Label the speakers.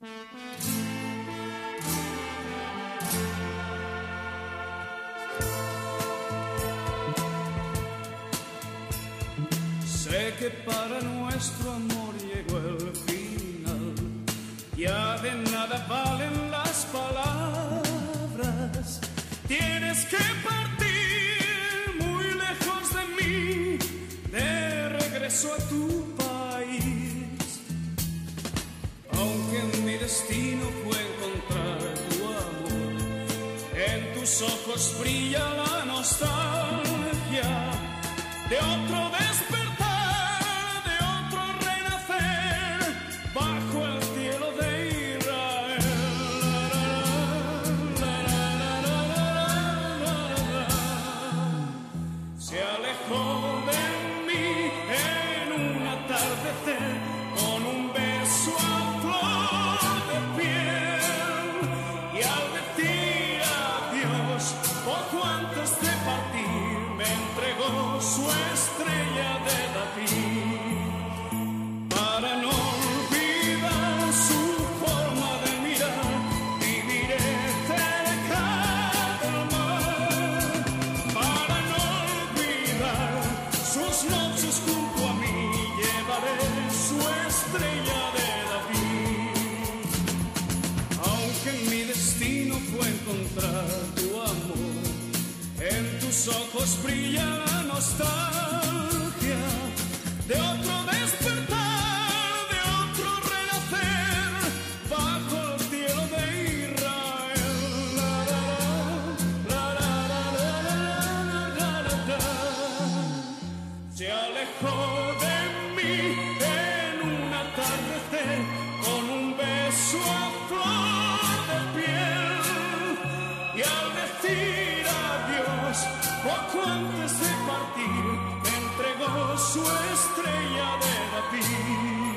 Speaker 1: Sé que para nuestro amor llegó el final, ya de nada va. destino fue encontrar tu amor. En tus ojos brilla la nostalgia de otro despertar. su estrella de tus ojos brillan nostalgia. Poco antes de partir, entregó su estrella de David.